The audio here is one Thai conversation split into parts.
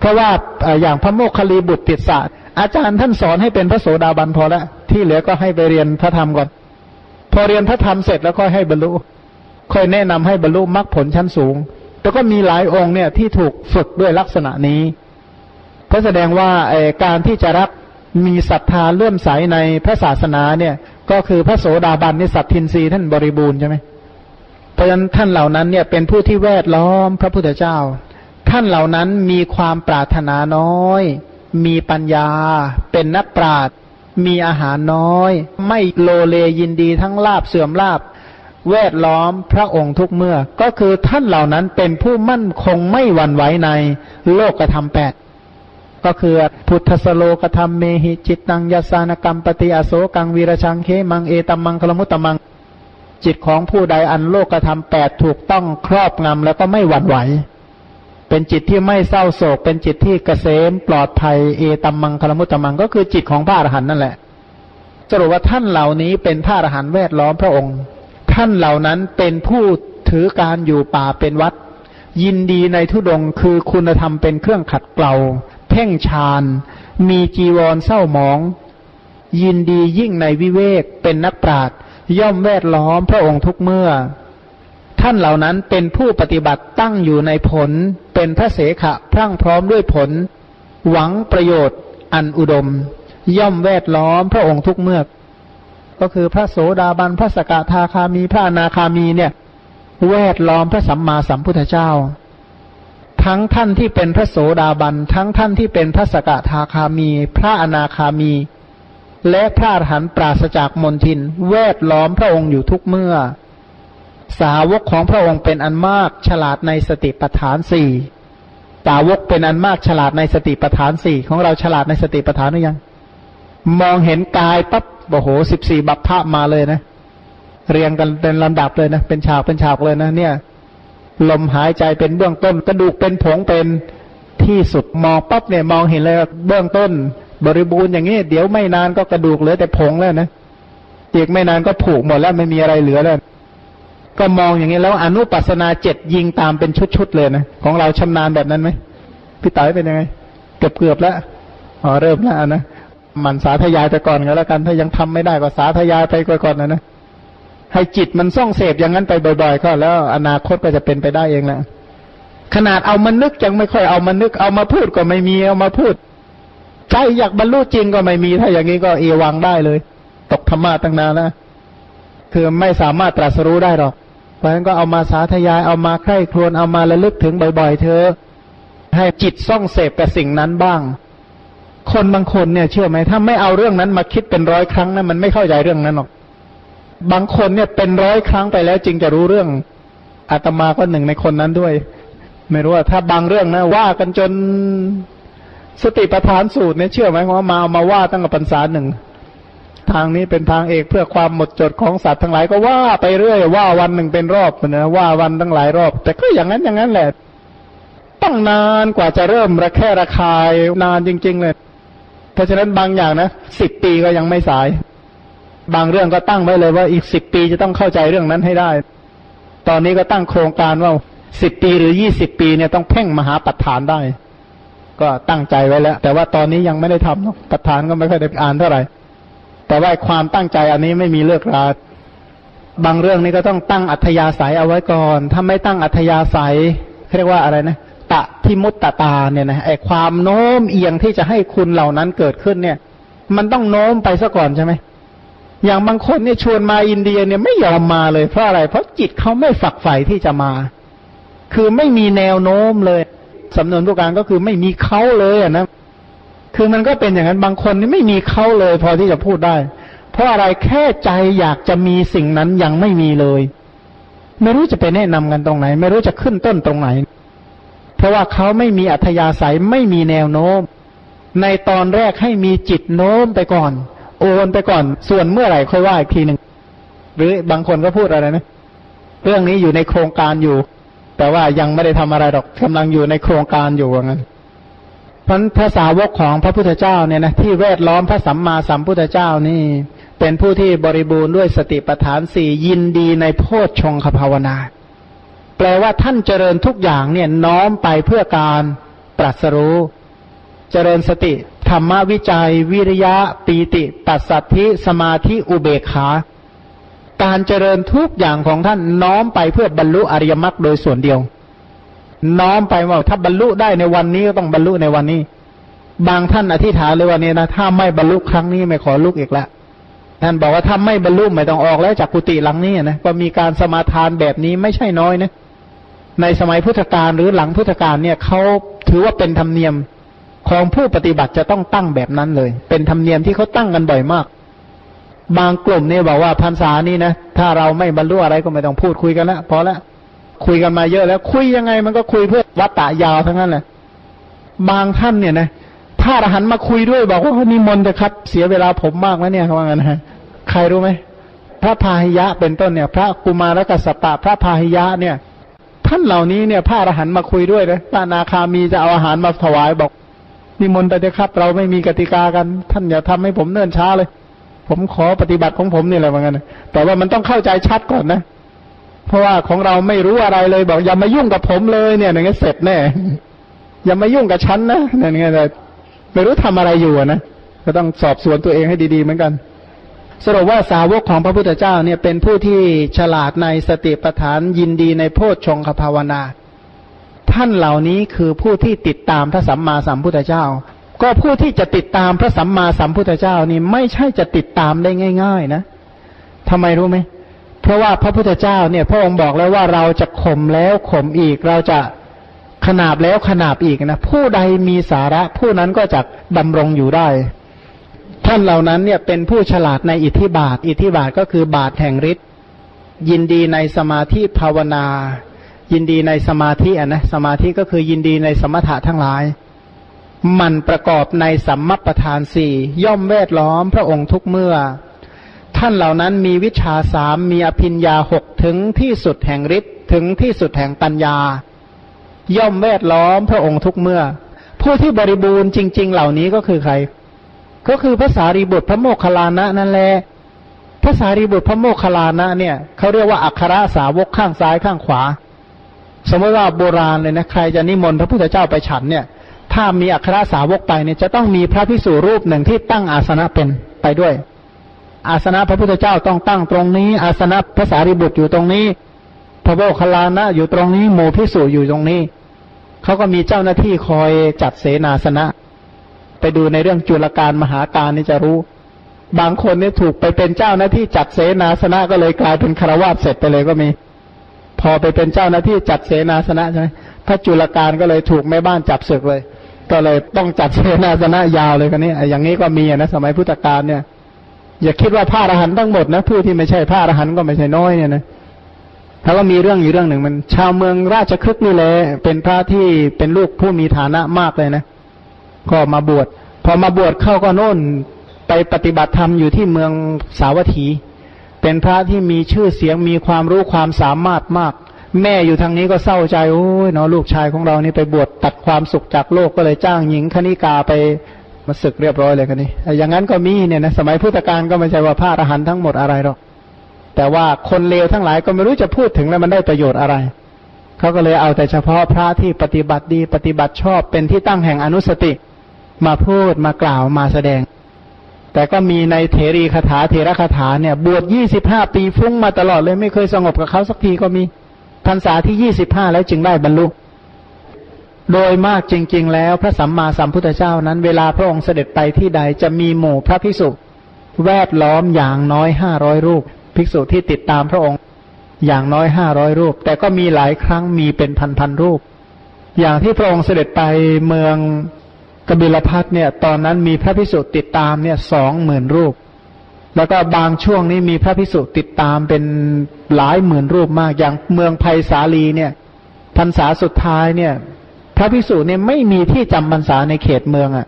เพราะว่าอย่างพระโมคคัลลีบุตรติดศาสตร์อาจารย์ท่านสอนให้เป็นพระโสดาบันพอแล้วที่เหลือก็ให้ไปเรียนพระธรรมก่อน พอเรียนพระธรรมเสร็จแล้วก็ให้บรรลุค่อยแนะนำให้บรรลุมรรคผลชั้นสูงแล้วก็มีหลายองค์เนี่ยที่ถูกฝึกด้วยลักษณะนี้เพราะแสดงว่าการที่จะรับมีศรัทธาเลื่อมใสในพระศาสนาเนี่ย ก็คือพระโสดาบันนิสัตทินรีท่านบริบูรณ์ใช่ไหมเพราะฉะนั้นท่านเหล่านั้นเนี่ยเป็นผู้ที่แวดล้อมพระพุทธเจ้า ท่านเหล่านั้นมีความปรารถนาน้อย มีปัญญา เป็นนักปราชญ์มีอาหารน้อย ไม่โลเลยินดีทั้งลาบเสื่อมลาบ แวดล้อมพระองค์ทุกเมื่อ ก็คือท่านเหล่านั้นเป็นผู้มั่นคงไม่หวั่นไหวในโลกธรรมแปดก็คือพุทธสโลกธรรมเมหิจิตตังยาสานกรรมปฏิอโศกังวีรชังเคมังเอตัมมังคลมุตตมัง จิตของผู้ใดอันโลกธรรมแปดถูกต้องครอบงำแล้วก็ไม่หวั่นไหว เป็นจิตที่ไม่เศร้าโศก เป็นจิตที่เกษมปลอดภัยเอตัมมังคลมุตตมัง ก็คือจิตของพระอรหันต์นั่นแหละสรุปว่าท่านเหล่านี้เป็นพระอรหันต์แวดล้อมพระองค์ ท่านเหล่านั้นเป็นผู้ถือการอยู่ป่าเป็นวัด ยินดีในทุดงคือคุณธรรมเป็นเครื่องขัดเกลาเพ่งฌานมีจีวรเศร้าหมอง ยินดียิ่งในวิเวกเป็นนักปราชญ์ย่อมแวดล้อมพระองค์ทุกเมื่อ ท่านเหล่านั้นเป็นผู้ปฏิบัติตั้งอยู่ในผล เป็นพระเสขะพรั่งพร้อมด้วยผล หวังประโยชน์อันอุดม ย่อมแวดล้อมพระองค์ทุกเมื่อ ก็คือพระโสดาบันพระสกทาคามีพระอนาคามีเนี่ย แวดล้อมพระสัมมาสัมพุทธเจ้า ทั้งท่านที่เป็นพระโสดาบันทั้งท่านที่เป็นพระสกทาคามี พระอนาคามี และพระอรหันต์ปราศจากมนทิน แวดล้อมพระองค์อยู่ทุกเมื่อ สาวกของพระองค์เป็นอันมากฉลาดในสติปัฏฐานสี่สาวกเป็นอันมากฉลาดในสติปัฏฐานสี่ของเราฉลาดในสติปัฏฐานหรือยัง มองเห็นกายปั๊บโอ้โหสิบสี่บัพพะมาเลยนะ เรียงกันเป็นลำดับเลยนะ เป็นฉากเป็นฉากเลยนะ เนี่ย ลมหายใจเป็นเบื้องต้น กระดูกเป็นผงเป็นที่สุดมองปั๊บเนี่ยมองเห็นเลยเบื้องต้น บริบูรณ์อย่างนี้ เดี๋ยวไม่นานก็กระดูกเหลือแต่ผงแล้วนะอีกไม่นานก็ผูกหมดแล้วไม่มีอะไรเหลือแล้ว ก็มองอย่างนี้แล้วอนุปัสนาเจ็ดยิงตามเป็นชุดๆเลยนะ ของเราชำนาญแบบนั้นไหมพี่ต๋อยเป็นยังไง เกือบเกือบแล้วอ๋อเริ่มแล้วนะมันสาธยายไปก่อนก็แล้วกันถ้ายังทำไม่ได้ก็สาธยายไปก่อนนะนะให้จิตมันส่องเสพอย่างนั้นไปบ่อยๆ ก็แล้วอนาคตก็จะเป็นไปได้เองแหละขนาดเอามานึกยังไม่ค่อยเอามานึกเอามาพูดก็ไม่มีเอามาพูดใจอยากบรรลุจริงก็ไม่มีถ้าอย่างนี้ก็เอวังได้เลย ตกธรรมะตั้งนานแล้วคือไม่สามารถตรัสรู้ได้หรอก เพราะฉะนั้นก็เอามาสาธยายเอามาใคร่ครวญเอามาระลึกถึงบ่อยๆ เธอ ให้จิตส่องเสพกับสิ่งนั้นบ้าง คนบางคนเนี่ยเชื่อไหมถ้าไม่เอาเรื่องนั้นมาคิดเป็นร้อยครั้งนะมันไม่เข้าใจเรื่องนั้นหรอก บางคนเนี่ยเป็นร้อยครั้งไปแล้วจริงจะรู้เรื่องอาตมาก็หนึ่งในคนนั้นด้วย ไม่รู้ว่าถ้าบางเรื่องนะว่ากันจนสติปัฏฐานสูตรเนี่ยเชื่อไหมว่ามามาว่าตั้งแต่ปัญษาหนึ่ง ทางนี้เป็นทางเอกเพื่อความหมดจดของสัตว์ทั้งหลายก็ว่าไปเรื่อย ว่าวันหนึ่งเป็นรอบนะว่าวันตั้งหลายรอบ แต่ก็อย่างนั้นอย่างนั้นแหละต้องนานกว่าจะเริ่มระแค่ระคายนานจริง ๆ เลย เพราะฉะนั้นบางอย่างนะสิบปีก็ยังไม่สาย บางเรื่องก็ตั้งไว้เลยว่าอีกสิบปีจะต้องเข้าใจเรื่องนั้นให้ได้ ตอนนี้ก็ตั้งโครงการว่าสิบปีหรือยี่สิบปีเนี่ยต้องเพ่งมหาปัฏฐานได้ ก็ตั้งใจไว้แล้ว แต่ว่าตอนนี้ยังไม่ได้ทำปัฏฐานก็ไม่ค่อยได้อ่านเท่าไหร่ แต่ว่าความตั้งใจอันนี้ไม่มีเลิกราบางเรื่องนี้ก็ต้องตั้งอัธยาศัยเอาไว้ก่อน ถ้าไม่ตั้งอัธยาศัยเรียกว่าอะไรนะตะที่มุตตตาเนี่ยนะไอความโน้มเอียงที่จะให้คุณเหล่านั้นเกิดขึ้นเนี่ย มันต้องโน้มไปซะก่อนใช่ไหมอย่างบางคนเนี่ยชวนมาอินเดียเนี่ยไม่ยอมมาเลยเพราะอะไร เพราะจิตเขาไม่ฝักใฝ่ที่จะมา คือไม่มีแนวโน้มเลยสำนวนผู้การก็คือไม่มีเขาเลยอะนะ คือมันก็เป็นอย่างนั้นบางคนนี่ไม่มีเขาเลย พอที่จะพูดได้ เพราะอะไรแค่ใจอยากจะมีสิ่งนั้นยังไม่มีเลย ไม่รู้จะไปแนะนำกันตรงไหน ไม่รู้จะขึ้นต้นตรงไหน เพราะว่าเขาไม่มีอัธยาศัยไม่มีแนวโน้ม ในตอนแรกให้มีจิตโน้มไปก่อน โอนไปก่อน ส่วนเมื่อไหร่ค่อยว่าอีกทีหนึ่งหรือบางคนก็พูดอะไรนะเรื่องนี้อยู่ในโครงการอยู่ แต่ว่ายังไม่ได้ทำอะไรหรอกกำลังอยู่ในโครงการอยู่ว่างั้น พันภาษาวกของพระพุทธเจ้าเนี่ยนะที่แวดล้อมพระสัมมาสัมพุทธเจ้านี่ เป็นผู้ที่บริบูรณ์ด้วยสติปัฏฐานสี่ยินดีในโพชฌงคภาวนา แปลว่าท่านเจริญทุกอย่างเนี่ยน้อมไปเพื่อการตรัสรู้ เจริญสติ ธรรมวิจัย วิริยะ ปีติปัสสัทธิสมาธิอุเบกขาการเจริญทุกอย่างของท่านน้อมไปเพื่อบรรลุอริยมรรคโดยส่วนเดียว น้อมไปว่าถ้าบรรลุได้ในวันนี้ก็ต้องบรรลุในวันนี้ บางท่านอธิษฐานเลยวันนี้นะถ้าไม่บรรลุครั้งนี้ไม่ขอลุกอีกแล้วท่านบอกว่าถ้าไม่บรรลุไม่ต้องออกแล้วจากกุฏิหลังนี้นะก็มีการสมาทานแบบนี้ไม่ใช่น้อยนะในสมัยพุทธกาลหรือหลังพุทธกาลเนี่ยเขาถือว่าเป็นธรรมเนียมของผู้ปฏิบัติจะต้องตั้งแบบนั้นเลย เป็นธรรมเนียมที่เขาตั้งกันบ่อยมาก บางกลุ่มเนี่ยบอกว่าพรรษานี้นะถ้าเราไม่บรรลุอะไรก็ไม่ต้องพูดคุยกันแล้วพอละ คุยกันมาเยอะแล้ว คุยยังไงมันก็คุยเพื่อวัตตะยาวทั้งนั้นแหละบางท่านเนี่ยนะพระอรหันมาคุยด้วย บอกว่านิมนต์จะครับ เสียเวลาผมมากแล้วเนี่ยเขาว่างั้นฮะใครรู้ไหมพระพาหิยะเป็นต้นเนี่ย พระกุมารกัสปะพระพาหิยะเนี่ย ท่านเหล่านี้เนี่ยพระอรหันมาคุยด้วยนะพระนาคามีจะเอาอาหารมาถวายบอก นิมนต์ไปเถอะครับ เราไม่มีกติกากัน ท่านอย่าทำให้ผมเนิ่นช้าเลย ผมขอปฏิบัติของผมนี่แหละเหมือนกันแต่ว่ามันต้องเข้าใจชัดก่อนนะ เพราะว่าของเราไม่รู้อะไรเลยบอกอย่ามายุ่งกับผมเลยเนี่ยอย่างเงี้ยเสร็จแน่ อย่ามายุ่งกับฉันนะเนี่ยอย่างเงี้ยไม่รู้ทำอะไรอยู่นะก็ต้องสอบสวนตัวเองให้ดีๆเหมือนกัน สรุปว่าสาวกของพระพุทธเจ้าเนี่ยเป็นผู้ที่ฉลาดในสติปัฏฐานยินดีในโพชฌงคภาวนา ท่านเหล่านี้คือผู้ที่ติดตามพระสัมมาสัมพุทธเจ้า ก็ผู้ที่จะติดตามพระสัมมาสัมพุทธเจ้านี่ไม่ใช่จะติดตามได้ง่าย ๆ นะทำไมรู้ไหมเพราะว่าพระพุทธเจ้าเนี่ยพระองค์บอกแล้วว่าเราจะข่มแล้วข่มอีก เราจะขนาบแล้วขนาบอีกนะผู้ใดมีสาระผู้นั้นก็จะดำรงอยู่ได้ ท่านเหล่านั้นเนี่ยเป็นผู้ฉลาดในอิทธิบาท อิทธิบาทก็คือบาทแห่งฤทธิ์ยินดีในสมาธิภาวนา ยินดีในสมาธิอะนะสมาธิก็คือยินดีในสมถะทั้งหลาย มันประกอบในสัมมัปทานสี่ย่อมแวดล้อมพระองค์ทุกเมื่อ ท่านเหล่านั้นมีวิชาสามมีอภิญญาหกถึงที่สุดแห่งฤทธิ์ถึงที่สุดแห่งปัญญา ย่อมแวดล้อมพระองค์ทุกเมื่อ ผู้ที่บริบูรณ์จริง ๆ เหล่านี้ก็คือใคร ก็คือภาษารีบุตรพระโมคคัลลานะนั่นแหละภาษารีบุตรพระโมคคัลลานะเนี่ยเขาเรียกว่าอัครสาวกข้างซ้ายข้างขวา สมมติว่าโบราณเลยนะใครจะนิมนต์พระพุทธเจ้าไปฉันเนี่ย ถ้ามีอัครสาวกไปเนี่ยจะต้องมีพระพิสุรูปหนึ่งที่ตั้งอาสนะเป็นไปด้วย อาสนะพระพุทธเจ้าต้องตั้งตรงนี้ อาสนะภาษารีบุตรอยู่ตรงนี้ พระโมคคัลลานะอยู่ตรงนี้โมพิสุอยู่ตรงนี้เขาก็มีเจ้าหน้าที่คอยจัดเสนาสนะ ไปดูในเรื่องจุลการมหาการนี่จะรู้ บางคนเนี่ยถูกไปเป็นเจ้าหน้าที่จัดเสนาสนะก็เลยกลายเป็นคารวาสเสร็จไปเลยก็มี พอไปเป็นเจ้าหน้าที่จัดเสนาสนะใช่ไหมพระจุลการก็เลยถูกแม่บ้านจับศึกเลย ก็เลยต้องจัดเสนาสนะยาวเลยกันนี้อย่างนี้ก็มีนะสมัยพุทธกาลเนี่ย อย่าคิดว่าพระอรหันต์ทั้งหมดนะผู้ที่ไม่ใช่พระอรหันต์ก็ไม่ใช่น้อยเนี่ยนะถ้าว่ามีเรื่องอยู่เรื่องหนึ่งมัน ชาวเมืองราชครึกนี่แหละเป็นพระที่เป็นลูกผู้มีฐานะมากเลยนะก็มาบวชพอมาบวชเข้าก็โน่นไปปฏิบัติธรรมอยู่ที่เมืองสาวัตถี เป็นพระที่มีชื่อเสียงมีความรู้ความสามารถมาก แม่อยู่ทางนี้ก็เศร้าใจโอ้ยเนาะลูกชายของเรานี่ไปบวชตัดความสุขจากโลกก็เลยจ้างหญิงคณิกาไป มาศึกเรียบร้อยเลยกันนี่อย่างนั้นก็มีเนี่ยนะสมัยพุทธกาลก็ไม่ใช่ว่าพระอรหันต์ทั้งหมดอะไรหรอกแต่ว่าคนเลวทั้งหลายก็ไม่รู้จะพูดถึงแล้วมันได้ประโยชน์อะไรเขาก็เลยเอาแต่เฉพาะพระที่ปฏิบัติดีปฏิบัติชอบเป็นที่ตั้งแห่งอนุสติ มาพูดมากล่าวมาแสดง แต่ก็มีในเถรีคาถาเถระคาถาเนี่ย บวชยี่สิบห้าปีฟุ้งมาตลอดเลยไม่เคยสงบกับเขาสักทีก็มีพรรษาที่ยี่สิบห้าแล้วจึงได้บรรลุ โดยมากจริง ๆ แล้วพระสัมมาสัมพุทธเจ้านั้น เวลาพระองค์เสด็จไปที่ใดจะมีหมู่พระภิกษุแวดล้อมอย่างน้อยห้าร้อยรูป ภิกษุที่ติดตามพระองค์อย่างน้อยห้าร้อยรูป แต่ก็มีหลายครั้งมีเป็นพันๆรูป อย่างที่พระองค์เสด็จไปเมืองกบิลพัทเนี่ย ตอนนั้นมีพระพิสุติดตามเนี่ยสองหมื่นรูป แล้วก็บางช่วงนี้มีพระพิสุติดตามเป็นหลายหมื่นรูปมากอย่างเมืองไผ่สาลีเนี่ยพรรษาสุดท้ายเนี่ย ระพิสุเนี่ยไม่มีที่จำพรรษาในเขตเมืองอะ่ะ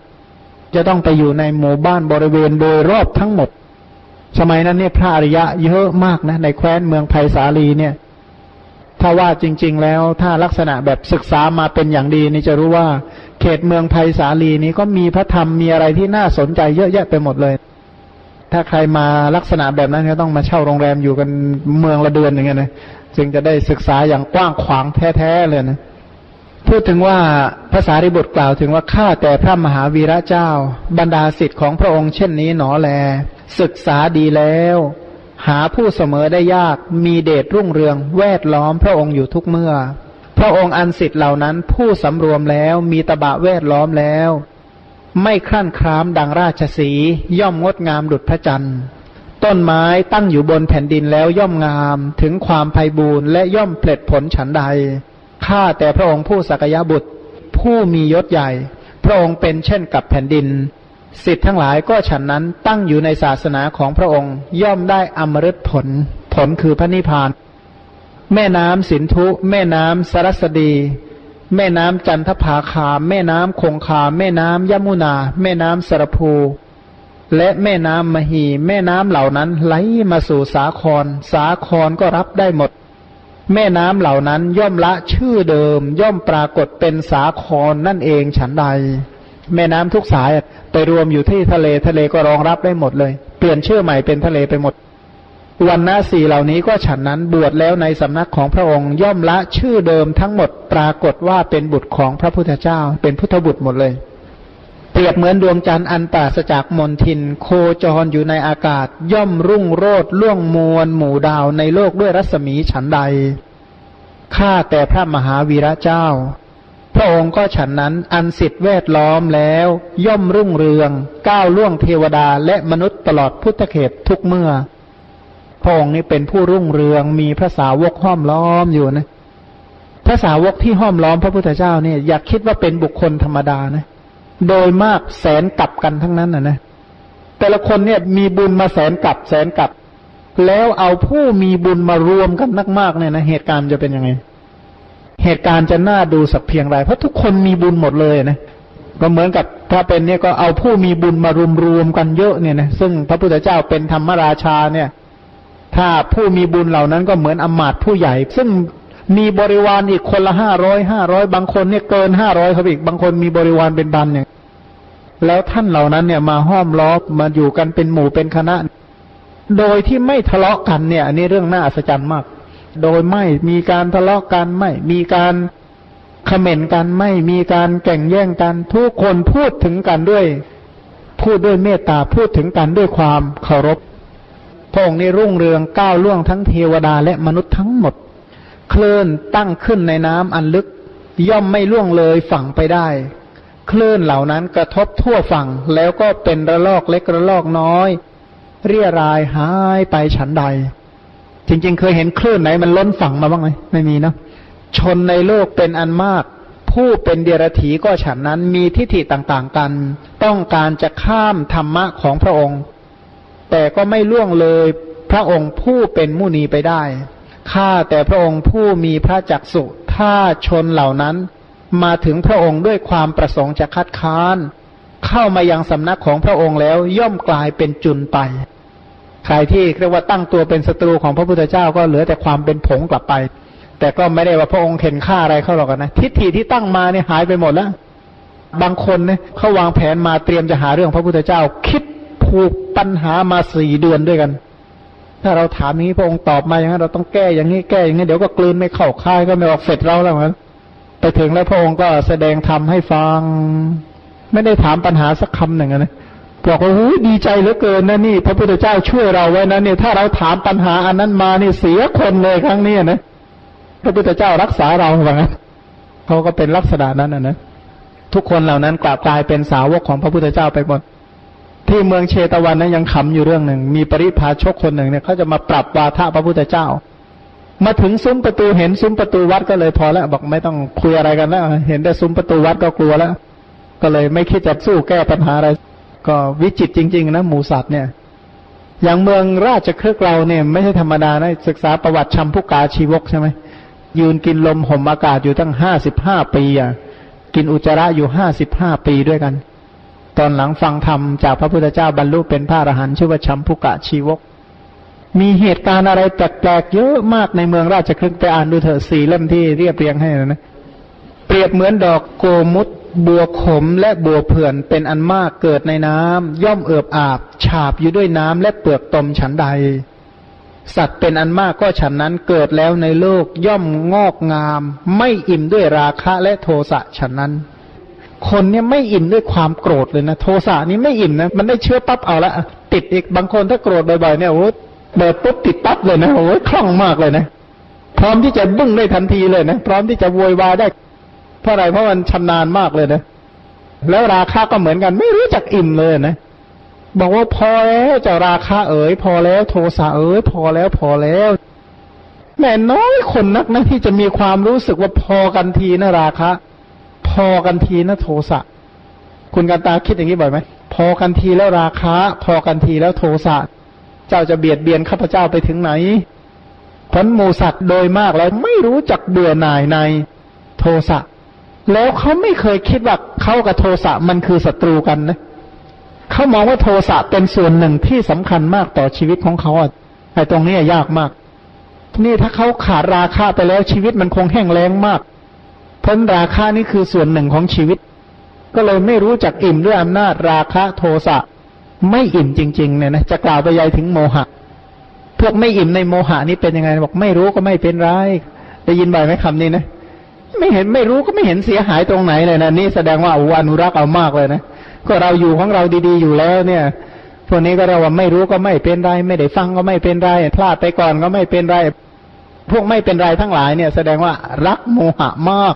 จะต้องไปอยู่ในหมู่บ้านบริเวณโดยรอบทั้งหมด สมัยนั้นเนี่ยพระอริยะเยอะมากนะ ในแคว้นเมืองไผ่สาลีเนี่ย ถ้าว่าจริง ๆ แล้วถ้าลักษณะแบบศึกษามาเป็นอย่างดีนี่จะรู้ว่า เขตเมืองไผ่สาลีนี้ก็มีพระธรรมมีอะไรที่น่าสนใจเยอะแยะไปหมดเลย ถ้าใครมาลักษณะแบบนั้นก็ต้องมาเช่าโรงแรมอยู่กันเมืองละเดือนอย่างเงี้ยนะจึงจะได้ศึกษาอย่างกว้างขวางแท้ๆเลยนะ พูดถึงว่าภาษาริบุตรกล่าวถึงว่าข้าแต่พระมหาวีระเจ้า บรรดาสิทธิ์ของพระองค์เช่นนี้หนอแล ศึกษาดีแล้ว หาผู้เสมอได้ยากมีเดชรุ่งเรืองแวดล้อมพระองค์อยู่ทุกเมื่อ พระองค์อันสิทธิ์เหล่านั้นผู้สำรวมแล้วมีตบะแวดล้อมแล้ว ไม่ครั่นครามดังราชสี ย่อมงดงามดุจพระจันทร์ต้นไม้ตั้งอยู่บนแผ่นดินแล้วย่อมงามถึงความไพ่บูรณ์และย่อมเปล็ดผลฉันใด ข้าแต่พระองค์ผู้สักยะบุตร ผู้มียศใหญ่ พระองค์เป็นเช่นกับแผ่นดิน สิทธิ์ทั้งหลายก็ฉันนั้นตั้งอยู่ในศาสนาของพระองค์ย่อมได้อมฤตผล ผลคือพระนิพพาน แม่น้ำสินธุ แม่น้ำสรัสดี แม่น้ำจันทภาคา แม่น้ำคงคา แม่น้ำยมุนา แม่น้ำสรภูและแม่น้ำมหี แม่น้ำเหล่านั้นไหลมาสู่สาคร สาครก็รับได้หมด แม่น้ำเหล่านั้นย่อมละชื่อเดิม ย่อมปรากฏเป็นสาครนนั่นเองฉันใด แม่น้ำทุกสายไปรวมอยู่ที่ทะเลทะเลก็รองรับได้หมดเลย เปลี่ยนชื่อใหม่เป็นทะเลไปหมดวันนาสีเหล่านี้ก็ฉันนั้นบวชแล้วในสำนักของพระองค์ ย่อมละชื่อเดิมทั้งหมดปรากฏว่าเป็นบุตรของพระพุทธเจ้า เป็นพุทธบุตรหมดเลย รียบเหมือนดวงจันทร์อันปราศจากมนทิน โคจรอยู่ในอากาศ ย่อมรุ่งโรดล่วงมวลหมู่ดาวในโลกด้วยรัศมีฉันใดข้าแต่พระมหาวีระเจ้า พระองค์ก็ฉันนั้นอันสิทธิแวดล้อมแล้ว ย่อมรุ่งเรือง ก้าวล่วงเทวดาและมนุษย์ตลอดพุทธเขตทุกเมื่อ พระองค์นี้เป็นผู้รุ่งเรืองมีพระสาวกห้อมล้อมอยู่นะพระสาวกที่ห้อมล้อมพระพุทธเจ้าเนี่ย อยากคิดว่าเป็นบุคคลธรรมดานะ โดยมากแสนกลับกันทั้งนั้นนะนะแต่ละคนเนี่ยมีบุญมาแสนกลับแสนกลับ แล้วเอาผู้มีบุญมารวมกันนักมากเนี่ยนะเหตุการณ์จะเป็นยังไง เหตุการณ์จะน่าดูสักเพียงไรเพราะทุกคนมีบุญหมดเลยนะก็เหมือนกับถ้าเป็นเนี่ยก็เอาผู้มีบุญมารวมรวมกันเยอะเนี่ยนะซึ่งพระพุทธเจ้าเป็นธรรมราชาเนี่ย ถ้าผู้มีบุญเหล่านั้นก็เหมือนอมาตผู้ใหญ่ ซึ่งมีบริวารอีกคนละห้าร้อยห้าร้อยบางคนเนี่ยเกินห้าร้อยเขาอีกบางคนมีบริวารเป็นบันเนี่ย แล้วท่านเหล่านั้นเนี่ยมาห้อมล้อมมาอยู่กันเป็นหมู่เป็นคณะ โดยที่ไม่ทะเลาะกันเนี่ย อันนี้เรื่องน่าอัศจรรย์มาก โดยไม่มีการทะเลาะกันไม่ มีการขม่นกันไม่มีการแข่งแย่งกันทุกคนพูดถึงกันด้วย พูดด้วยเมตตาพูดถึงกันด้วยความเคารพพระองค์นี้รุ่งเรืองก้าวล่วงทั้งเทวดาและมนุษย์ทั้งหมดเคลื่อนตั้งขึ้นในน้ำอันลึก ย่อมไม่ล่วงเลยฝั่งไปได้ คลื่นเหล่านั้นกระทบทั่วฝั่งแล้วก็เป็นระลอกเล็กระลอกน้อย เรียรายหายไปฉันใด จริง ๆ เคยเห็นคลื่นไหนมันล้นฝั่งมาบ้างไหมไม่มีนะชนในโลกเป็นอันมาก ผู้เป็นเดียรถีก็ฉันนั้นมีทิฏฐิต่างๆกัน ต้องการจะข้ามธรรมะของพระองค์ แต่ก็ไม่ล่วงเลยพระองค์ผู้เป็นมุนีไปได้ข้าแต่พระองค์ผู้มีพระจักสุถ้าชนเหล่านั้น มาถึงพระองค์ด้วยความประสงค์จะคัดค้าน เข้ามายังสำนักของพระองค์แล้วย่อมกลายเป็นจุนไป ใครที่เรียกว่าตั้งตัวเป็นศัตรูของพระพุทธเจ้าก็เหลือแต่ความเป็นผงกลับไป แต่ก็ไม่ได้ว่าพระองค์เข็นฆ่าอะไรเขาหรอกนะทิฏฐิที่ตั้งมาเนี่ยหายไปหมดแล้ว บางคนเนี่ยเขาวางแผนมาเตรียมจะหาเรื่องพระพุทธเจ้า คิดผูกปัญหามาสี่เดือนด้วยกันถ้าเราถามนี้พระองค์ตอบมาอย่างนั้นเราต้องแก้อย่างนี้แก้อย่างนี้เดี๋ยวก็กลืนไม่เข้าค่ายก็ไม่ออกเสร็จเราแล้วมัน ไปถึงแล้วพระองค์ก็แสดงธรรมให้ฟัง ไม่ได้ถามปัญหาสักคำหนึ่งนะบอกว่าหูดีใจเหลือเกินนะนี่ พระพุทธเจ้าช่วยเราไว้นะเนี่ยถ้าเราถามปัญหาอันนั้นมานี่เสียคนเลยครั้งนี้นะพระพุทธเจ้ารักษาเราว่างั้นเขาก็เป็นลักษณะนั้นนะนะทุกคนเหล่านั้นกลับกลายเป็นสาวกของพระพุทธเจ้าไปหมดที่เมืองเชตวันนั้นยังขำอยู่เรื่องหนึ่ง มีปริพาชกคนหนึ่งเนี่ยเขาจะมาปรับวาทะพระพุทธเจ้า มาถึงซุ้มประตูเห็นซุ้มประตูวัดก็เลยพอแล้วบอกไม่ต้องคุยอะไรกันแล้ว เห็นแต่ซุ้มประตูวัดก็กลัวแล้ว ก็เลยไม่คิดจะสู้แก้ปัญหาอะไร ก็วิจิตจริง ๆ นะหมูสัตว์เนี่ย อย่างเมืองราชครึกเราเนี่ยไม่ใช่ธรรมดานะศึกษาประวัติชัมพุกาชีวกใช่ไหมยืนกินลมห่มอากาศอยู่ตั้งห้าสิบห้าปีอะกินอุจจาระอยู่ห้าสิบห้าปีด้วยกัน ตอนหลังฟังธรรมจากพระพุทธเจ้าบรรลุเป็นพระอรหันต์ชื่อว่าชัมพุกะชีวก มีเหตุการณ์อะไรแปลกๆเยอะมากในเมืองราชครึกไปอ่านดูเถอะสี่เล่มที่เรียบเรียงให้นะเปรียบเหมือนดอกโกมุตบัวขมและบัวเผื่อนเป็นอันมากเกิดในน้ำย่อมเอิบอาบ ฉาบอยู่ด้วยน้ำและเปลือกตมฉันใด สัตว์เป็นอันมากก็ฉันนั้นเกิดแล้วในโลกย่อมงอกงาม ไม่อิ่มด้วยราคะและโทสะฉันนั้น คนเนี่ยไม่อิ่มด้วยความโกรธเลยนะ โทสะนี้ไม่อิ่มนะมันได้เชื้อปั๊บเอาละติดอีกบางคนถ้าโกรธบ่อยๆเนี่ยโอ้ เบิดปุ๊บติดปั๊บเลยนะโอ้ยคล่องมากเลยนะ พร้อมที่จะบึ้งได้ทันทีเลยนะ พร้อมที่จะโวยวายได้ เพราะอะไรเพราะมันชำนาญมากเลยนะ แล้วราคาก็เหมือนกัน ไม่รู้จักอิ่มเลยนะบอกว่าพอแล้วจ้าราคาเอ๋ยพอแล้วโทสะเอ๋ยพอแล้วพอแล้วแม่น้อยคนนักนะที่จะมีความรู้สึกว่าพอกันทีนะราคะ พอกันทีนะโทสะคุณกันตาคิดอย่างนี้บ่อยไหมพอกันทีแล้วราคะ พอกันทีแล้วโทสะ เจ้าจะเบียดเบียนข้าพเจ้าไปถึงไหนผลหมูสัตว์โดยมากแล้วไม่รู้จักเบื่อหน่ายในโทสะแล้วเขาไม่เคยคิดว่าเขากับโทสะมันคือศัตรูกันนะเขามองว่าโทสะเป็นส่วนหนึ่งที่สำคัญมากต่อชีวิตของเขาไอ้ตรงนี้ยากมาก นี่ถ้าเขาขาดราคาไปแล้วชีวิตมันคงแห้งแล้งมากพ้นราคานี่คือส่วนหนึ่งของชีวิต ก็เลยไม่รู้จักอิ่มด้วยอำนาจราคะโทสะ ไม่อิ่มจริงๆเนี่ยนะจะกล่าวไปยัยถึงโมหะ พวกไม่อิ่มในโมหะนี่เป็นยังไงบอกไม่รู้ก็ไม่เป็นไรได้ยินบ่อยไหมคำนี้นะไม่เห็นไม่รู้ก็ไม่เห็นเสียหายตรงไหนเลยนะนี่แสดงว่าอนุรักษ์เอามากเลยนะก็เราอยู่ของเราดีๆอยู่แล้วเนี่ยพวกนี้ก็เราว่าไม่รู้ก็ไม่เป็นไร ไม่ได้ฟังก็ไม่เป็นไรพลาดไปก่อนก็ไม่เป็นไรพวกไม่เป็นไรทั้งหลายเนี่ย แสดงว่ารักโมหะมาก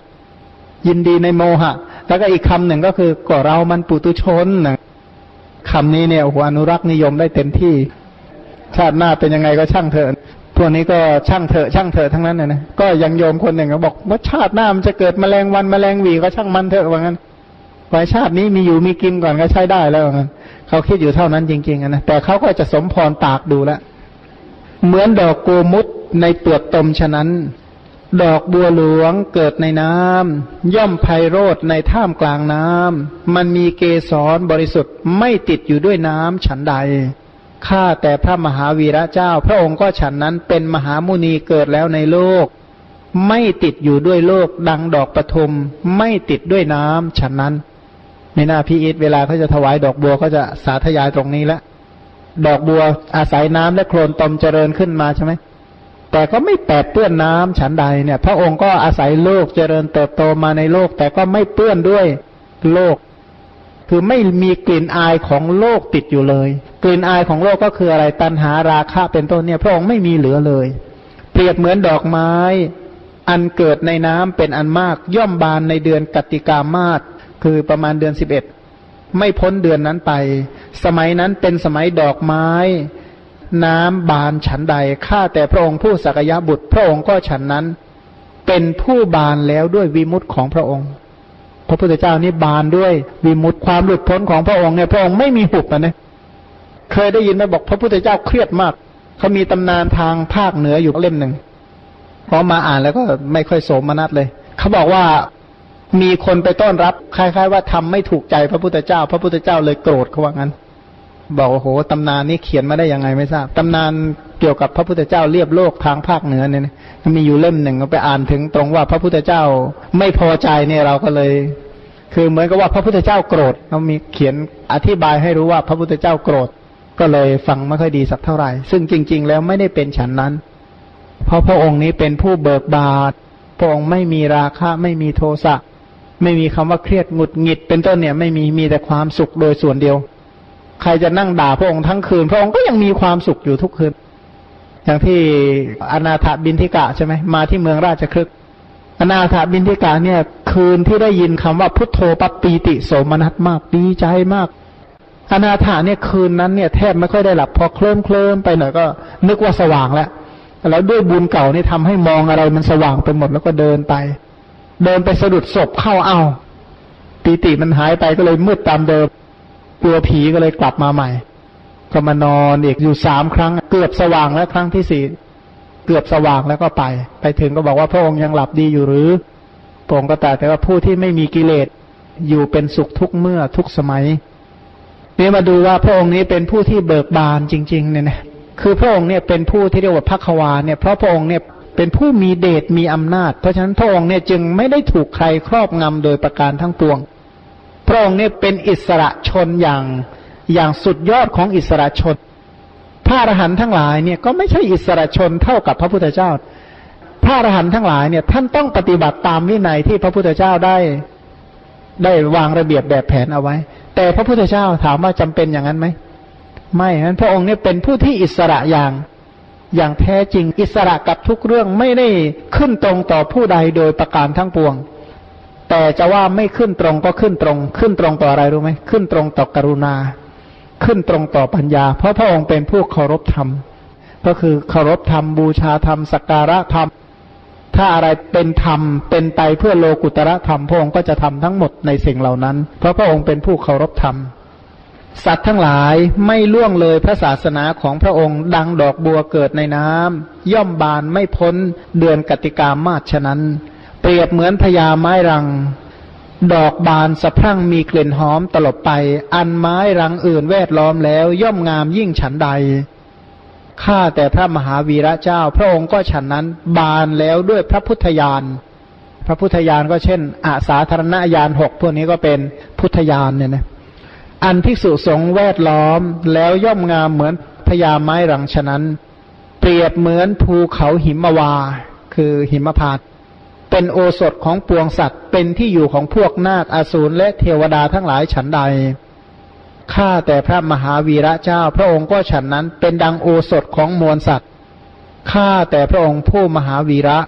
ยินดีในโมหะ แล้วก็อีกคำหนึ่งก็คือก็เรามันปุตุชนนะ คำนี้เนี่ยหัวอนุรักษ์นิยมได้เต็มที่ ชาติหน้าเป็นยังไงก็ช่างเถอะพวกนี้ก็ช่างเถอะช่างเถอะทั้งนั้นนะ ก็ยังโยมคนหนึ่งก็บอกว่าชาติหน้ามันจะเกิดแมลงวันแมลงวีก็ช่างมันเถอะว่างั้นไว้ชาตินี้มีอยู่มีกินก่อนก็ใช้ได้แล้วงั้นเขาคิดอยู่เท่านั้นจริงๆนะแต่เขาก็จะสมพรตากดูแลเหมือนดอกโกมุตในเปลือกตมฉะนั้น ดอกบัวหลวงเกิดในน้ำย่อมไพโรธในท่ามกลางน้ำมันมีเกสรบริสุทธิ์ไม่ติดอยู่ด้วยน้ำฉันใดข้าแต่พระมหาวีระเจ้า พระองค์ก็ฉันนั้นเป็นมหามุนีเกิดแล้วในโลก ไม่ติดอยู่ด้วยโลก ดังดอกปทุม ไม่ติดด้วยน้ำฉันนั้นไม่น่าพี่อิทเวลาเขาจะถวายดอกบัวก็จะสาธยายตรงนี้แล้วดอกบัวอาศัยน้ำและโคลนตมเจริญขึ้นมาใช่ไหม แต่ก็ไม่แปดเปื้อนน้ำฉันใดเนี่ย พระองค์ก็อาศัยโลกเจริญเติบโตมาในโลก แต่ก็ไม่เปื้อนด้วยโลก คือไม่มีกลิ่นอายของโลกติดอยู่เลย กลิ่นอายของโลกก็คืออะไรตัณหาราคะเป็นต้นเนี่ย พระองค์ไม่มีเหลือเลย เปรียบเหมือนดอกไม้ อันเกิดในน้ำเป็นอันมากย่อมบานในเดือนกติกามาศคือประมาณเดือนสิบเอ็ดไม่พ้นเดือนนั้นไป สมัยนั้นเป็นสมัยดอกไม้ น้ำบานฉันใดข้าแต่พระองค์ผู้สักยะบุตร พระองค์ก็ฉันนั้น เป็นผู้บานแล้วด้วยวิมุตของพระองค์ พระพุทธเจ้านี่บานด้วยวิมุตความหลุดพ้นของพระองค์เนี่ยพระองค์ไม่มีหุบนะเนี่ยเคยได้ยินไหมบอกพระพุทธเจ้าเครียดมากเขามีตำนานทางภาคเหนืออยู่เล่มหนึ่งพอมาอ่านแล้วก็ไม่ค่อยโสมนัสเลยเขาบอกว่ามีคนไปต้อนรับคล้าย ๆ ว่าทำไม่ถูกใจพระพุทธเจ้า พระพุทธเจ้าเลยโกรธเขาว่างั้น บอกโอ้โหตำนานนี้เขียนมาได้ยังไงไม่ทราบตำนานเกี่ยวกับพระพุทธเจ้าเรียบโลกทางภาคเหนือเนี่ยมีอยู่เล่มหนึ่งเราไปอ่านถึงตรงว่าพระพุทธเจ้าไม่พอใจเนี่ยเราก็เลย คือเหมือนกับว่าพระพุทธเจ้าโกรธเรามีเขียนอธิบายให้รู้ว่าพระพุทธเจ้าโกรธ ก็เลยฟังไม่ค่อยดีสักเท่าไหร่ ซึ่งจริง ๆ แล้วไม่ได้เป็นฉันนั้น เพราะพระองค์นี้เป็นผู้เบิกบาตพระองค์ไม่มีราคะไม่มีโทสะไม่มีคำว่าเครียดหงุดหงิด เป็นต้นเนี่ยไม่มีมีแต่ความสุขโดยส่วนเดียว ใครจะนั่งด่าพระองค์ทั้งคืน พระองค์ก็ยังมีความสุขอยู่ทุกคืน อย่างที่อนาถบินทิกะใช่ไหมมาที่เมืองราชครึกอนาถบินทิกะเนี่ย คืนที่ได้ยินคำว่าพุทโธปปีติโสมนัสมากดีใจมาก อนาถาเนี่ยคืนนั้นเนี่ยแทบไม่ค่อยได้หลับพอเคลิ้มเคลิ้มไปหน่อยก็ นึกว่าสว่างแล้วแล้วด้วยบุญเก่านี่ทำให้มองอะไรมันสว่างไปหมดแล้วก็เดินไป เดินไปสะดุดศพเข้าเอาปีติมันหายไปก็เลยมืดตามเดิม กลัวผีก็เลยกลับมาใหม่ ก็มานอนอีกอยู่สามครั้ง เกือบสว่างแล้วครั้งที่สี่เกือบสว่างแล้วก็ไป ไปถึงก็บอกว่าพระองค์ยังหลับดีอยู่หรือพระองค์ก็ตรัสแต่ว่าผู้ที่ไม่มีกิเลสอยู่เป็นสุขทุกเมื่อทุกสมัยนี่มาดูว่าพระองค์นี้เป็นผู้ที่เบิกบานจริง ๆ เนี่ยนะคือพระองค์เนี่ยเป็นผู้ที่เรียกว่าพักวาเนี่ยเพราะพระองค์เนี่ยเป็นผู้มีเดชมีอำนาจ เพราะฉะนั้นพระองค์เนี่ยจึงไม่ได้ถูกใครครอบงำโดยประการทั้งปวง พระองค์เนี่ยเป็นอิสระชนอย่างอย่างสุดยอดของอิสระชน พระอรหันต์ทั้งหลายเนี่ยก็ไม่ใช่อิสระชนเท่ากับพระพุทธเจ้า พระอรหันต์ทั้งหลายเนี่ยท่านต้องปฏิบัติตามวินัยที่พระพุทธเจ้าได้ได้วางระเบียบแบบแผนเอาไว้ แต่พระพุทธเจ้าถามว่าจำเป็นอย่างนั้นไหม ไม่ฉะนั้นพระองค์เนี่ยเป็นผู้ที่อิสระอย่างอย่างแท้จริงอิสระกับทุกเรื่องไม่ได้ขึ้นตรงต่อผู้ใดโดยประการทั้งปวง แต่จะว่าไม่ขึ้นตรงก็ขึ้นตรง ขึ้นตรงต่ออะไรรู้ไหมขึ้นตรงต่อกรุณา ขึ้นตรงต่อปัญญา เพราะพระองค์เป็นผู้เคารพธรรม ก็คือเคารพธรรมบูชาธรรมสักการะธรรม ถ้าอะไรเป็นธรรมเป็นไปเพื่อโลกุตระธรรมพระองค์ก็จะทำทั้งหมดในสิ่งเหล่านั้น เพราะพระองค์เป็นผู้เคารพธรรมสัตว์ทั้งหลายไม่ล่วงเลยพระศาสนาของพระองค์ดังดอกบัวเกิดในน้ำย่อมบานไม่พ้นเดือนกติกามาฉะนั้น ปรียบเหมือนพญาไม้รัง ดอกบานสะพรั่งมีกลิ่นหอมตลบไป อันไม้รังอื่นแวดล้อมแล้ว ย่อมงามยิ่งฉันใดข้าแต่พระมหาวีระเจ้า พระองค์ก็ฉันนั้นบานแล้วด้วยพระพุทธญาณพระพุทธญาณก็เช่นอาสาธารณญาณหกพวกนี้ก็เป็นพุทธญาณเนี่ยนะอันภิกษุสงฆ์แวดล้อมแล้วย่อมงามเหมือนพญาไม้รังฉะนั้น เปรียบเหมือนภูเขาหิมวา คือหิมพาต เป็นโอสถของปวงสัตว์ เป็นที่อยู่ของพวกนาคอสูรและเทวดาทั้งหลายฉันใด ข้าแต่พระมหาวีระเจ้า พระองค์ก็ฉันนั้นเป็นดังโอสถของมวลสัตว์ ข้าแต่พระองค์ผู้มหาวีระ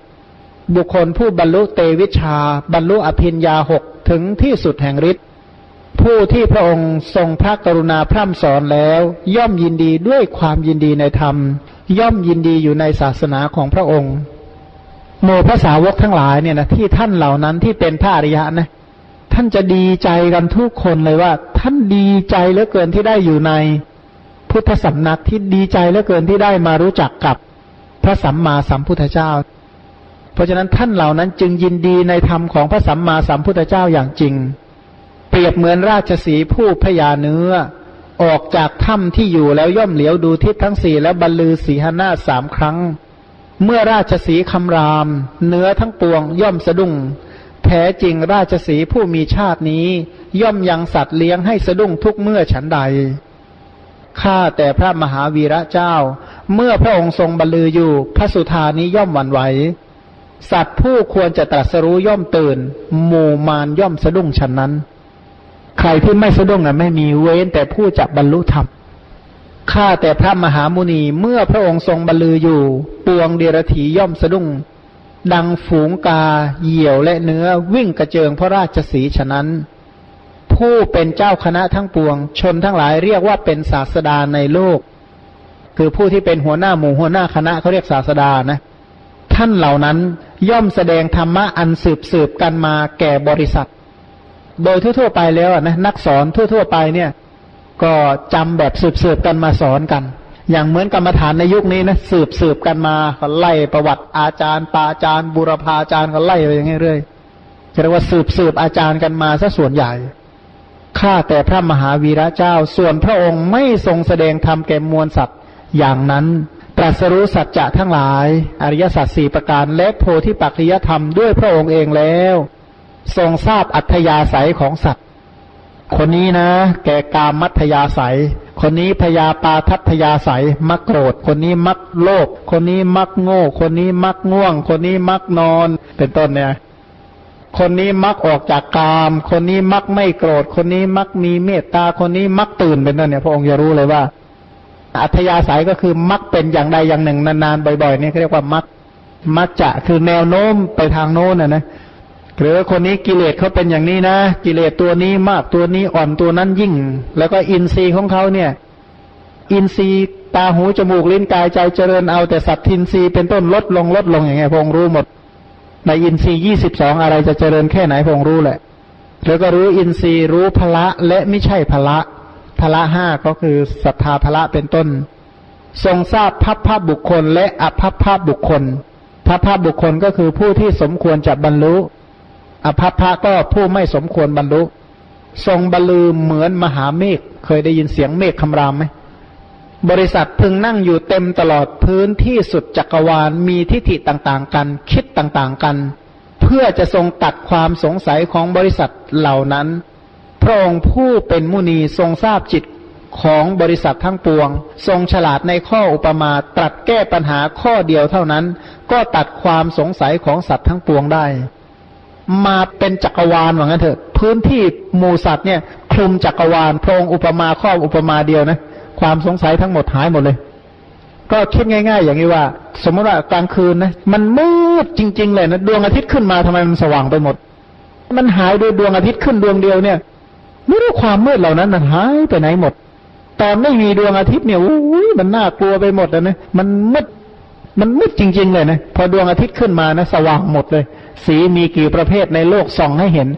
บุคคลผู้บรรลุเตวิชา บรรลุอภิญญาหกถึงที่สุดแห่งฤทธิ์ ผู้ที่พระองค์ทรงพระกรุณาพร่ำสอนแล้ว ย่อมยินดีด้วยความยินดีในธรรม ย่อมยินดีอยู่ในศาสนาของพระองค์ โมพระสาวกทั้งหลายเนี่ยนะที่ท่านเหล่านั้นที่เป็นพระอริยะนะท่านจะดีใจกันทุกคนเลยว่า ท่านดีใจเหลือเกินที่ได้อยู่ในพุทธสำนักที่ดีใจเหลือเกินที่ได้มารู้จักกับพระสัมมาสัมพุทธเจ้า เพราะฉะนั้นท่านเหล่านั้นจึงยินดีในธรรมของพระสัมมาสัมพุทธเจ้าอย่างจริง เปรียบเหมือนราชสีผู้พยาเนื้อ ออกจากถ้ำที่อยู่แล้วย่อมเหลียวดูทิศทั้งสี่แล้วบรรลือสีหนาสามครั้ง เมื่อราชสีคำราม เนื้อทั้งปวง ย่อมสะดุ้งแท้จริงราชสีผู้มีชาตินี้ ย่อมยังสัตว์เลี้ยงให้สะดุ้งทุกเมื่อฉันใดข้าแต่พระมหาวีระเจ้า เมื่อพระองค์ทรงบรรลืออยู่ พระสุธานี้ย่อมหวั่นไหวสัตว์ผู้ควรจะตรัสรู้ย่อมตื่นหมู่มารย่อมสะดุ้งฉันนั้น ใครที่ไม่สะดุ้งนะไม่มีเว้นแต่ผู้จะบรรลุธรรม ข้าแต่พระมหามุนีเมื่อพระองค์ทรงบรรลืออยู่ ปวงเดรถีย่อมสะดุ้ง ดังฝูงกา เหยี่ยวและเนื้อวิ่งกระเจิงพระราชสีฉะนั้น ผู้เป็นเจ้าคณะทั้งปวง ชนทั้งหลายเรียกว่าเป็นศาสดาในโลก คือผู้ที่เป็นหัวหน้าหมู่หัวหน้าคณะเขาเรียกศาสดานะ ท่านเหล่านั้นย่อมแสดงธรรมะอันสืบสืบกันมาแก่บริษัท โดยทั่วๆไปแล้วนะนักสอนทั่วๆไปเนี่ย ก็จำแบบสืบๆกันมาสอนกัน อย่างเหมือนกรรมฐานในยุคนี้นะสืบสืบกันมาก็ไล่ประวัติอาจารย์ปาอาจารย์บุรพาจารย์ก็ไล่ไปอย่างเรื่อยๆจะเรียกว่าสืบสืบอาจารย์กันมาซะส่วนใหญ่ข้าแต่พระมหาวีระเจ้า ส่วนพระองค์ไม่ทรงแสดงธรรมแก่มวลสัตว์อย่างนั้น ตรัสรู้สัจจะทั้งหลาย อริยสัจสี่ประการและโพธิปัจจยธรรมด้วยพระองค์เองแล้ว ทรงทราบอัธยาศัยของสัตว์ คนนี้นะ แก่กามมัธยาศัย คนนี้พยาปาทัพยาศัย มักโกรธ คนนี้มักโลภ คนนี้มักโง่ คนนี้มักง่วง คนนี้มักนอน เป็นต้นเนี่ย คนนี้มักออกจากกาม คนนี้มักไม่โกรธ คนนี้มักมีเมตตา คนนี้มักตื่นเป็นต้นเนี่ย พระองค์จะรู้เลยว่า อัธยาศัยก็คือมักเป็นอย่างใดอย่างหนึ่งนานๆบ่อยๆนี่เขาเรียกว่ามักมักจะคือแนวโน้มไปทางโน้นนะนะ หรือคนนี้กิเลสเขาเป็นอย่างนี้นะ กิเลสตัวนี้มากตัวนี้อ่อนตัวนั้นยิ่ง แล้วก็อินทรีย์ของเขาเนี่ย อินทรีย์ตาหูจมูกลิ้นกายใจเจริญเอาแต่สัตทินทรีย์เป็นต้นลดลงลดลงอย่างไงพงรู้หมด ในอินทรีย์ยี่สิบสองอะไรจะเจริญแค่ไหนพงรู้แหละแล้วก็รู้อินทรีย์รู้พละและไม่ใช่พละพละห้าก็คือศรัทธาพละเป็นต้น ทรงทราบพับภาพบุคคลและอภัพภาพบุคคลพับภาพบุคคลก็คือผู้ที่สมควรจะบรรลุ อภัพพะก็ผู้ไม่สมควรบรรลุ ทรงบรรลือเหมือนมหาเมฆเคยได้ยินเสียงเมฆคำรามไหมบริษัทพึงนั่งอยู่เต็มตลอดพื้นที่สุดจักรวาลมีทิฏฐิต่างๆ กัน คิดต่างๆกัน เพื่อจะทรงตัดความสงสัยของบริษัทเหล่านั้น พระองค์ผู้เป็นมุนีทรงทราบจิตของบริษัททั้งปวง ทรงฉลาดในข้ออุปมาตรัสแก้ปัญหาข้อเดียวเท่านั้น ก็ตัดความสงสัยของสัตว์ทั้งปวงได้ มาเป็นจักรวาลว่างั้นเถอะ พื้นที่หมูสัตว์เนี่ยคลุมจักรวาลพงอุปมาข้ออุปมาเดียวนะความสงสัยทั้งหมดหายหมดเลย ก็คิดง่าย ๆ อย่างนี้ว่า สมมติว่ากลางคืนนะมันมืดจริง ๆ เลยนะดวงอาทิตย์ขึ้นมาทำไมมันสว่างไปหมด มันหายโดยดวงอาทิตย์ขึ้นดวงเดียวเนี่ยไม่รู้ความมืดเหล่านั้นมันหายไปไหนหมดตอนไม่มีดวงอาทิตย์เนี่ยอุ้ยมันน่ากลัวไปหมดนะมันมืดมันมืดจริง ๆ เลยนะพอดวงอาทิตย์ขึ้นมานะสว่างหมดเลย สีมีกี่ประเภทในโลกส่องให้เห็น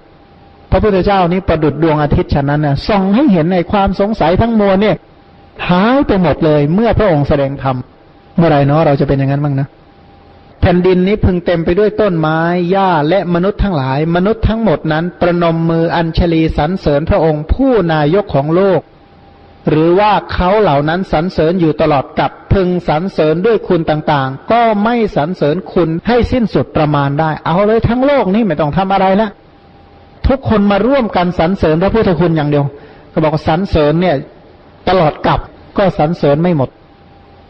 พระพุทธเจ้านี้ประดุดดวงอาทิตย์ฉะนั้นนะส่องให้เห็นในความสงสัยทั้งมวลเนี่ยหายไปหมดเลยเมื่อพระองค์แสดงธรรมเมื่อไรเนาะเราจะเป็นอย่างนั้นบ้างนะแผ่นดินนี้พึงเต็มไปด้วยต้นไม้หญ้าและมนุษย์ทั้งหลาย มนุษย์ทั้งหมดนั้น ประนมมืออัญชลีสรรเสริญพระองค์ผู้นายกของโลก หรือว่าเขาเหล่านั้นสรรเสริญอยู่ตลอดกับ พึงสรรเสริญด้วยคุณต่างๆ ก็ไม่สรรเสริญคุณให้สิ้นสุดประมาณได้ เอาเลยทั้งโลกนี้ไม่ต้องทำอะไรละทุกคนมาร่วมกันสรรเสริญพระพุทธคุณอย่างเดียวเขาบอกสรรเสริญเนี่ย ตลอดกับก็สรรเสริญไม่หมด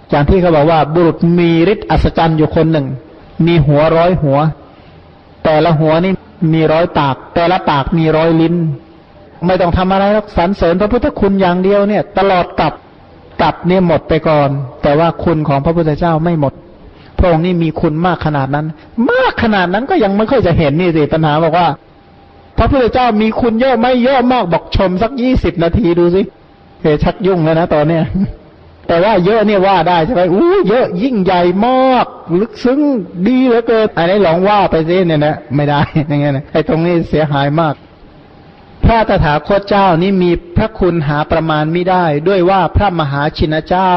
อย่างที่เขาบอกว่าบุรุษมีฤทธิ์อัศจรรย์อยู่คนหนึ่ง มีหัวร้อยหัว แต่ละหัวนี่มีร้อยปาก แต่ละปากมีร้อยลิ้น ไม่ต้องทำอะไรแล้วสรรเสริญพระพุทธคุณอย่างเดียวเนี่ย ตลอดกับ กับเนี่ยหมดไปก่อน แต่ว่าคุณของพระพุทธเจ้าไม่หมด พระองค์นี่มีคุณมากขนาดนั้น มากขนาดนั้นก็ยังไม่ค่อยจะเห็นนี่สิปัญหาบอกว่า พระพุทธเจ้ามีคุณเยอะไม่เยอะมากบอกชมสักยี่สิบนาทีดูสิเฮชักยุ่งแล้วนะตอนเนี้ยแต่ว่าเยอะเนี่ยว่าได้ใช่ไหมอู้เยอะยิ่งใหญ่มาก ลึกซึ้งดีเหลือเกินอันนี้ลองว่าไปสิเนี่ยนะไม่ได้อย่างเงี้ยนะไอ้ตรงนี้เสียหายมาก พระตถาคตเจ้านี้มีพระคุณหาประมาณไม่ได้ ด้วยว่าพระมหาชินเจ้า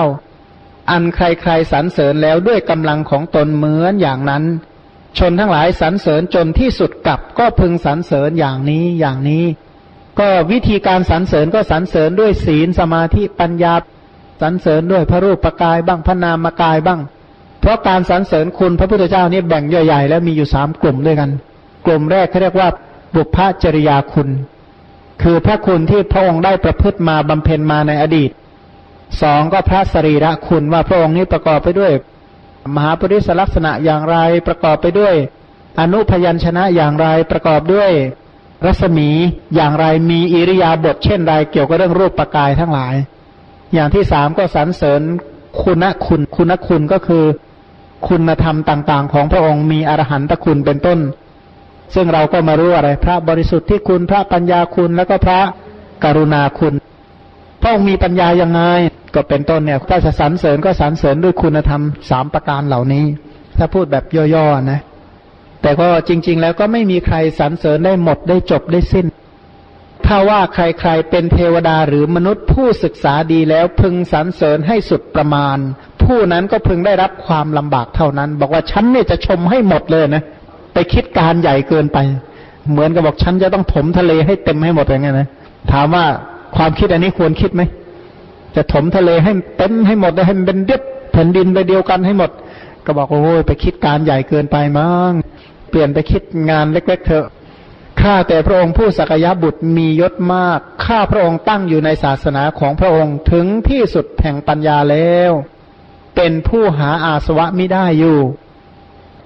อันใครๆสรรเสริญแล้วด้วยกำลังของตนเหมือนอย่างนั้น ชนทั้งหลายสรรเสริญจนที่สุดกลับก็พึงสรรเสริญอย่างนี้อย่างนี้ ก็วิธีการสรรเสริญก็สรรเสริญด้วยศีลสมาธิปัญญาสรรเสริญด้วยพระรูปกายบ้างพระนามกายบ้าง เพราะการสรรเสริญคุณพระพุทธเจ้านี่แบ่งใหญ่ๆแล้วมีอยู่สามกลุ่มด้วยกัน กลุ่มแรกเขาเรียกว่าบุพจริยาคุณ คือพระคุณที่พระองค์ได้ประพฤติมาบำเพ็ญมาในอดีตสองก็พระสรีระคุณว่าพระองค์นี้ประกอบไปด้วย มหาปริศลักษณะอย่างไรประกอบไปด้วย อนุพยัญชนะอย่างไรประกอบด้วย รัศมีอย่างไรมีอิริยาบถเช่นไรเกี่ยวกับเรื่องรูปประกายทั้งหลาย อย่างที่สามก็สรรเสริญคุณคุณคุณคุณก็คือ คุณธรรมต่าง ๆ ของพระองค์มีอรหันตคุณเป็นต้น ซึ่งเราก็มารู้อะไร พระบริสุทธิ์ที่คุณพระปัญญาคุณแล้วก็พระกรุณาคุณ พระองค์มีปัญญายังไง ก็เป็นต้นเนี่ยถ้าจะสรรเสริญก็สรรเสริญด้วยคุณธรรมสามประการเหล่านี้ ถ้าพูดแบบย่อๆนะ แต่ก็จริง ๆ แล้วก็ไม่มีใครสรรเสริญได้หมดได้จบได้สิ้น ถ้าว่าใครๆเป็นเทวดาหรือมนุษย์ผู้ศึกษาดีแล้วพึงสรรเสริญให้สุดประมาณ ผู้นั้นก็พึงได้รับความลำบากเท่านั้น บอกว่าฉันเนี่ยจะชมให้หมดเลยนะ ไปคิดการใหญ่เกินไป เหมือนกับบอกฉันจะต้องถมทะเลให้เต็มให้หมดอย่างเงี้ยนะถามว่าความคิดอันนี้ควรคิดไหมจะถมทะเลให้เต็มให้หมดให้มันเป็นเดียบแผ่นดินไปเดียวกันให้หมด ก็บอกโอ้ยไปคิดการใหญ่เกินไปมั้งเปลี่ยนไปคิดงานเล็ก ๆ เถอะข้าแต่พระองค์ผู้สักยะบุตรมียศมากข้าพระองค์ตั้งอยู่ในศาสนาของพระองค์ถึงที่สุดแห่งปัญญาแล้ว เป็นผู้หาอาสวะไม่ได้อยู่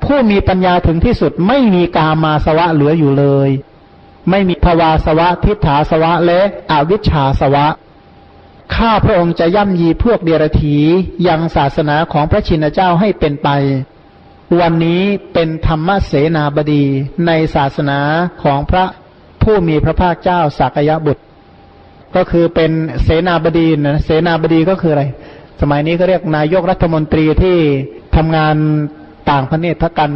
ผู้มีปัญญาถึงที่สุดไม่มีกามาสวะเหลืออยู่เลย ไม่มีภวาสวะ ทิฏฐาสวะ และอวิชชาสวะ ข้าพระองค์จะย่ำยีพวกเดรธียังศาสนาของพระชินเจ้าให้เป็นไป วันนี้เป็นธรรมเสนาบดีในศาสนาของพระผู้มีพระภาคเจ้าสักยะบุตร ก็คือเป็นเสนาบดีนะเสนาบดีก็คืออะไร สมัยนี้ก็เรียกนายกรัฐมนตรีที่ทำงาน ต่างพระเนตรกัน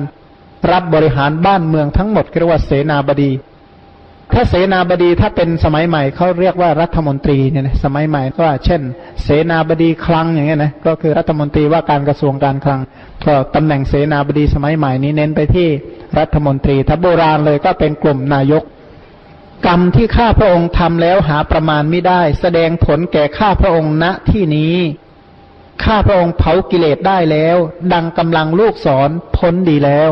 รับบริหารบ้านเมืองทั้งหมดเรียกว่าเสนาบดีถ้าเสนาบดีถ้าเป็นสมัยใหม่เขาเรียกว่ารัฐมนตรีเนี่ยนะสมัยใหม่ก็เช่น เสนาบดีคลังอย่างเงี้ยนะก็คือรัฐมนตรีว่าการกระทรวงการคลังก็ตำแหน่งเสนาบดีสมัยใหม่นี้เน้นไปที่รัฐมนตรีถ้าโบราณเลยก็เป็นกลุ่มนายก กรรมที่ข้าพระองค์ทำแล้วหาประมาณไม่ได้ แสดงผลแก่ข้าพระองค์ณที่นี้ ข้าพระองค์เผากิเลสได้แล้ว ดังกำลังลูกสอนพ้นดีแล้ว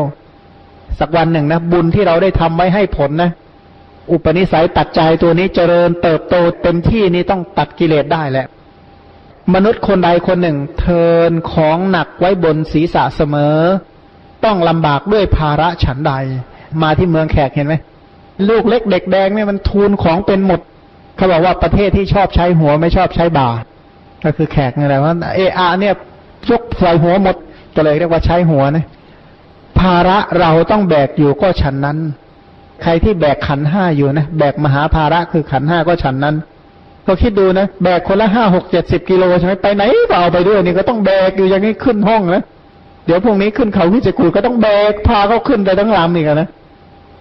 สักวันหนึ่งนะ บุญที่เราได้ทำไว้ให้ผลนะ อุปนิสัยตัดใจตัวนี้เจริญเติบโตเต็มที่นี่ต้องตัดกิเลสได้แหละ มนุษย์คนใดคนหนึ่ง เทินของหนักไว้บนศีรษะเสมอ ต้องลำบากด้วยภาระฉันใด มาที่เมืองแขกเห็นไหมลูกเล็กเด็กแดงเนี่ยมันทูลของเป็นหมด เขาบอกว่าประเทศที่ชอบใช้หัวไม่ชอบใช้บ่า ก็คือแขกนี่แหละว่าเออาเนี่ยยกใส่หัวหมดก็เลยเรียกว่าใช้หัวนะภาระเราต้องแบกอยู่ก็ฉันนั้น ใครที่แบกขันห้าอยู่นะแบกมหาภาระคือขันห้าก็ฉันนั้น ก็คิดดูนะแบกคนละห้าหกเจ็ดสิบกิโลใช่ไหมไปไหนก็เอาไปด้วยนี่ก็ต้องแบกอยู่อย่างนี้ขึ้นห้องนะเดี๋ยวพรุ่งนี้ขึ้นเขาวิจิกูก็ต้องแบกพาเขาขึ้นไปทั้งลำอีกนะ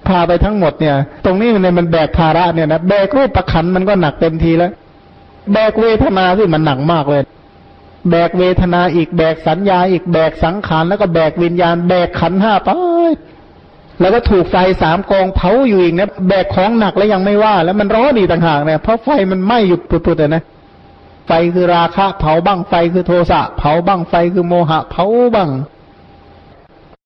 พาไปทั้งหมดเนี่ย ตรงนี้เนี่ยมันแบกภาระเนี่ยนะแบกรูปประคันมันก็หนักเต็มทีแล้ว แบกเวทนาที่มันหนักมากเลย แบกเวทนาอีกแบกสัญญาอีกแบกสังขารแล้วก็แบกวิญญาณ แบกขันห้าไปแล้วก็ถูกไฟสามกองเผาอยู่อีกนี่ยแบกของหนักแล้วยังไม่ว่า แล้วมันร้อนอีกต่างหากเนี่ยเพราะไฟมันไหม้อยู่ปุดๆเลยนะไฟคือราคะเผาบ้างไฟคือโทสะเผาบ้างไฟคือโมหะเผาบ้าง